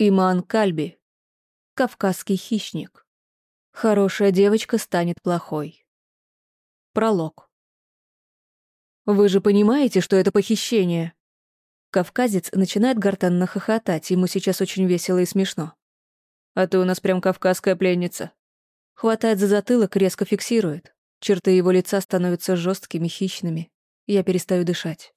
Иман Кальби. Кавказский хищник. Хорошая девочка станет плохой. Пролог. Вы же понимаете, что это похищение? Кавказец начинает гортанно хохотать, ему сейчас очень весело и смешно. А ты у нас прям кавказская пленница. Хватает за затылок, резко фиксирует. Черты его лица становятся жесткими, хищными. Я перестаю дышать.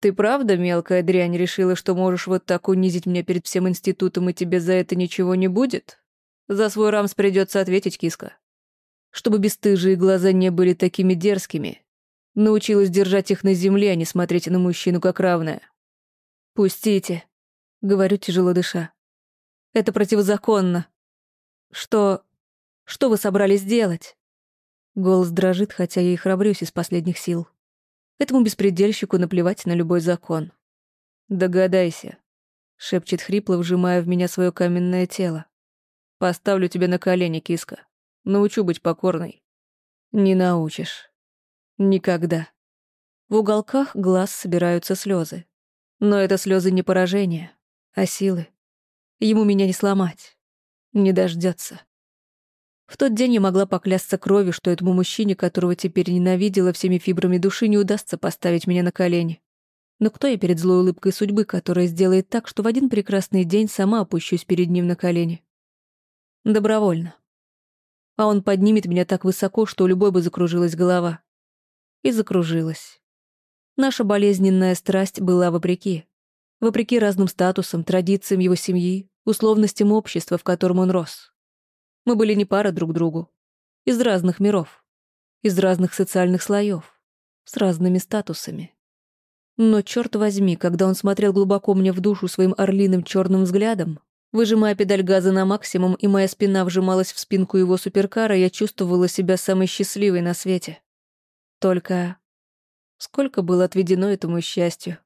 «Ты правда, мелкая дрянь, решила, что можешь вот так унизить меня перед всем институтом, и тебе за это ничего не будет? За свой рамс придется ответить, киска. Чтобы бесстыжие глаза не были такими дерзкими. Научилась держать их на земле, а не смотреть на мужчину как равное. «Пустите», — говорю, тяжело дыша. «Это противозаконно. Что... что вы собрались делать?» Голос дрожит, хотя я и храбрюсь из последних сил. Этому беспредельщику наплевать на любой закон. «Догадайся», — шепчет хрипло, вжимая в меня свое каменное тело. «Поставлю тебя на колени, киска. Научу быть покорной». «Не научишь. Никогда». В уголках глаз собираются слезы. Но это слезы не поражения, а силы. Ему меня не сломать. Не дождется. В тот день я могла поклясться кровью, что этому мужчине, которого теперь ненавидела всеми фибрами души, не удастся поставить меня на колени. Но кто я перед злой улыбкой судьбы, которая сделает так, что в один прекрасный день сама опущусь перед ним на колени? Добровольно. А он поднимет меня так высоко, что у любой бы закружилась голова. И закружилась. Наша болезненная страсть была вопреки. Вопреки разным статусам, традициям его семьи, условностям общества, в котором он рос. Мы были не пара друг другу. Из разных миров. Из разных социальных слоев. С разными статусами. Но, черт возьми, когда он смотрел глубоко мне в душу своим орлиным черным взглядом, выжимая педаль газа на максимум, и моя спина вжималась в спинку его суперкара, я чувствовала себя самой счастливой на свете. Только сколько было отведено этому счастью?